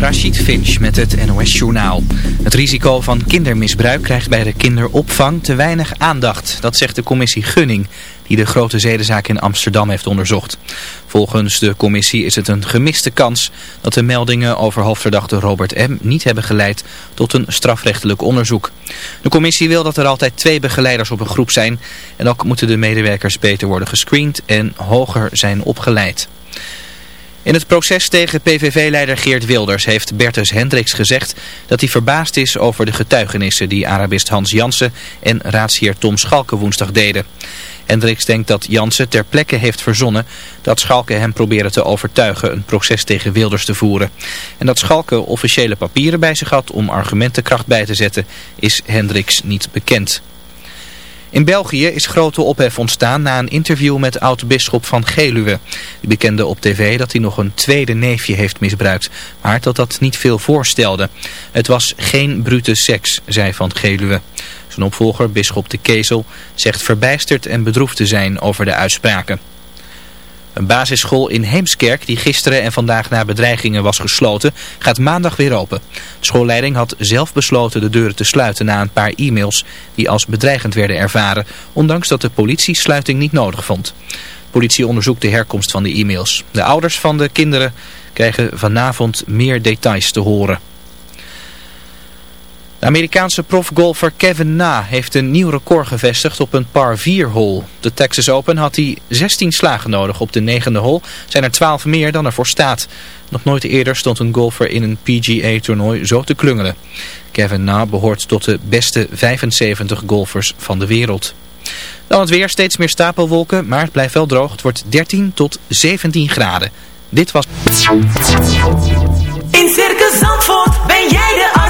Rachid Finch met het NOS Journaal. Het risico van kindermisbruik krijgt bij de kinderopvang te weinig aandacht. Dat zegt de commissie Gunning, die de grote zedenzaak in Amsterdam heeft onderzocht. Volgens de commissie is het een gemiste kans dat de meldingen over hoofdverdachte Robert M. niet hebben geleid tot een strafrechtelijk onderzoek. De commissie wil dat er altijd twee begeleiders op een groep zijn en ook moeten de medewerkers beter worden gescreend en hoger zijn opgeleid. In het proces tegen PVV-leider Geert Wilders heeft Bertus Hendricks gezegd dat hij verbaasd is over de getuigenissen die Arabist Hans Jansen en raadsheer Tom Schalke woensdag deden. Hendricks denkt dat Jansen ter plekke heeft verzonnen dat Schalke hem probeerde te overtuigen een proces tegen Wilders te voeren. En dat Schalke officiële papieren bij zich had om argumentenkracht bij te zetten is Hendricks niet bekend. In België is grote ophef ontstaan na een interview met oud-bisschop van Geluwe. Die bekende op tv dat hij nog een tweede neefje heeft misbruikt, maar dat dat niet veel voorstelde. Het was geen brute seks, zei van Geluwe. Zijn opvolger, bisschop de Kezel, zegt verbijsterd en bedroefd te zijn over de uitspraken. Een basisschool in Heemskerk, die gisteren en vandaag na bedreigingen was gesloten, gaat maandag weer open. De schoolleiding had zelf besloten de deuren te sluiten na een paar e-mails die als bedreigend werden ervaren, ondanks dat de politie sluiting niet nodig vond. De politie onderzoekt de herkomst van de e-mails. De ouders van de kinderen krijgen vanavond meer details te horen. De Amerikaanse profgolfer Kevin Na heeft een nieuw record gevestigd op een par 4 hole. De Texas Open had hij 16 slagen nodig op de negende hole. Zijn er 12 meer dan er voor staat. Nog nooit eerder stond een golfer in een PGA-toernooi zo te klungelen. Kevin Na behoort tot de beste 75 golfers van de wereld. Dan het weer, steeds meer stapelwolken, maar het blijft wel droog. Het wordt 13 tot 17 graden. Dit was... In Circus Zandvoort ben jij de.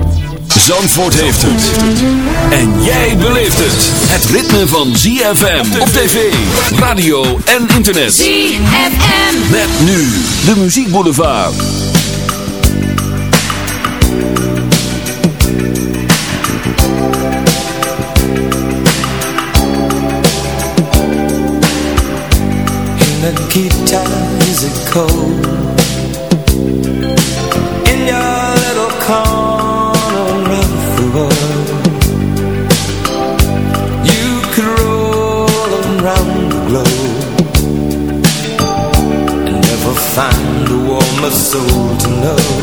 Zandvoort heeft het. En jij beleeft het. Het ritme van ZFM op tv, radio en internet. ZFM. Met nu de Muziek Boulevard. Nikita, is it cold? A soul to know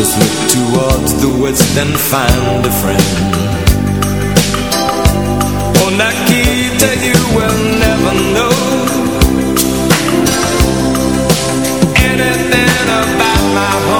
Just look towards the west and find a friend. Oh Nakita, you will never know Anything about my home.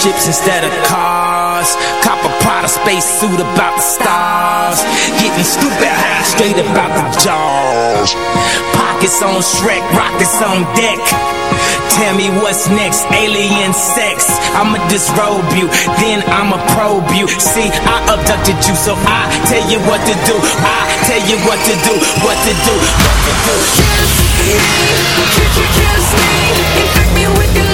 Spaceships instead of cars. Cop a Prada space suit about the stars. Getting stupid high straight about the jaws. Pockets on Shrek, rockets on deck. Tell me what's next, alien sex. I'ma disrobe you, then I'ma probe you. See, I abducted you, so I tell you what to do. I tell you what to do, what to do, what to do. Kiss me, kiss, kiss me, infect me with your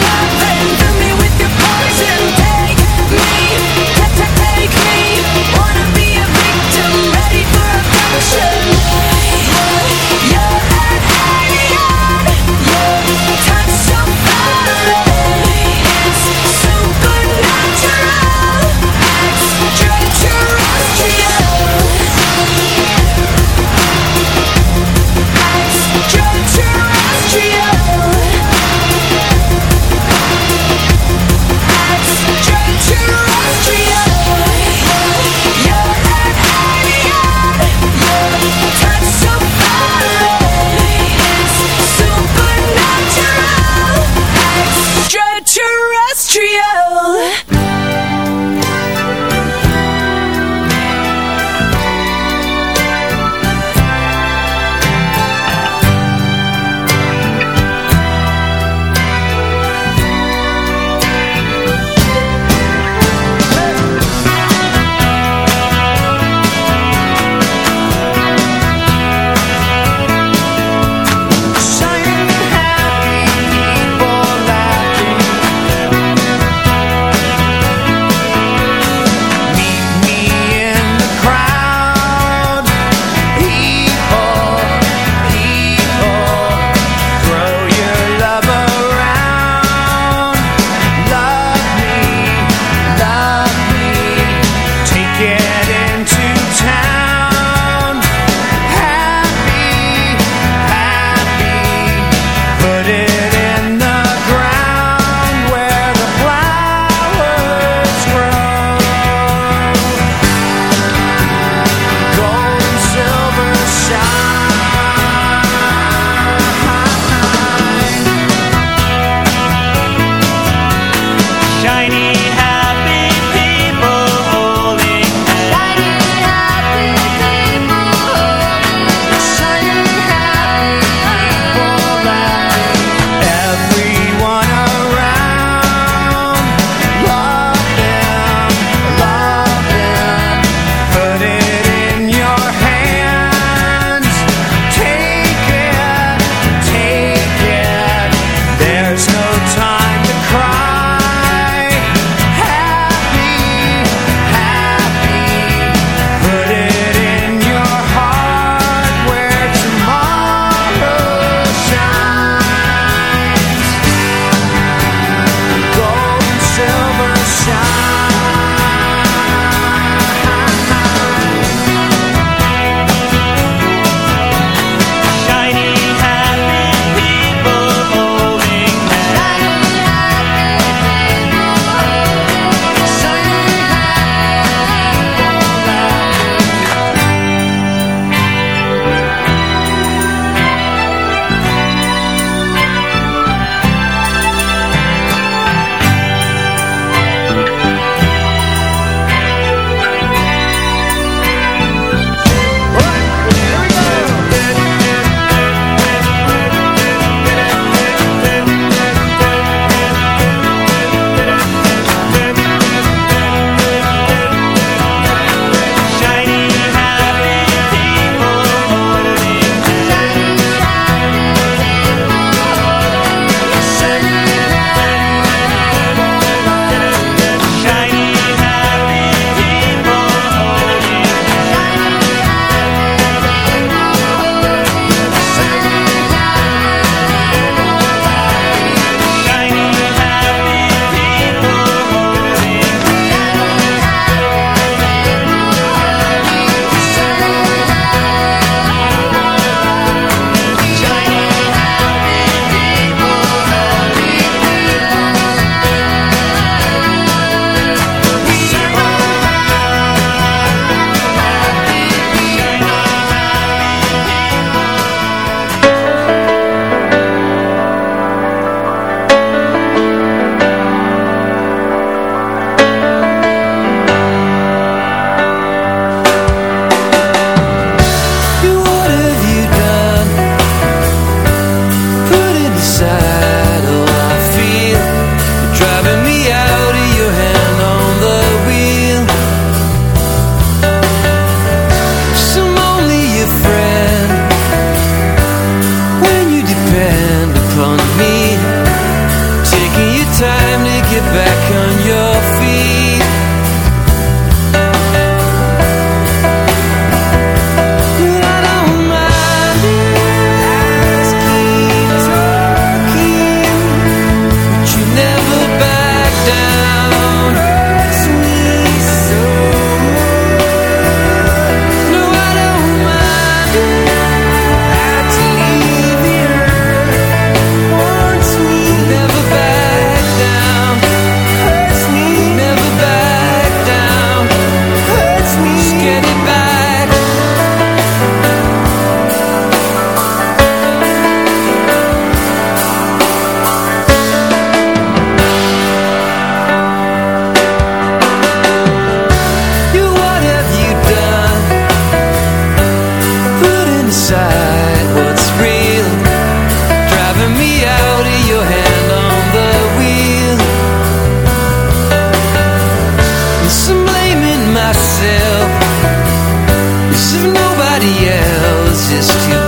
this to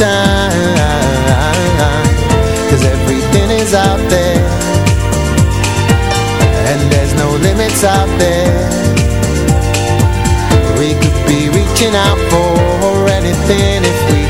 time. Cause everything is out there. And there's no limits out there. We could be reaching out for anything if we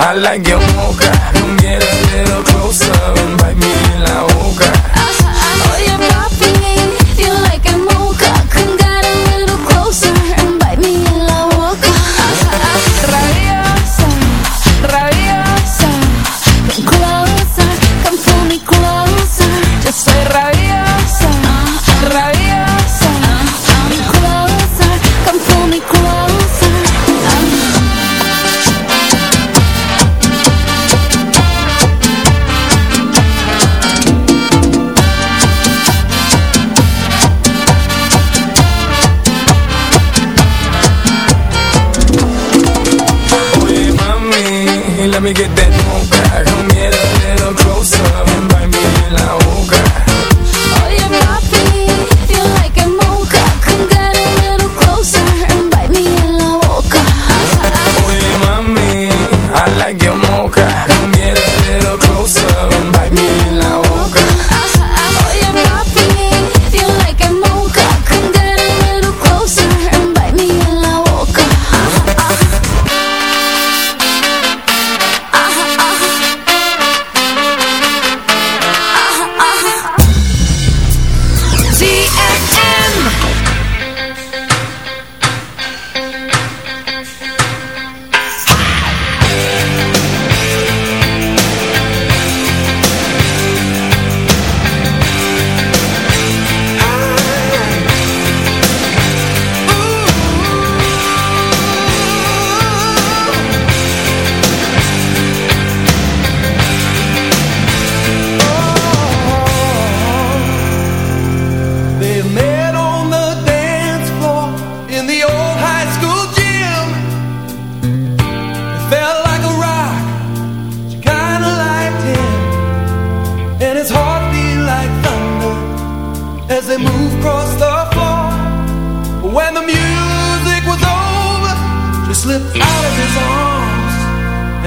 I like your mocha. Don't get a little closer and bite me in la boca.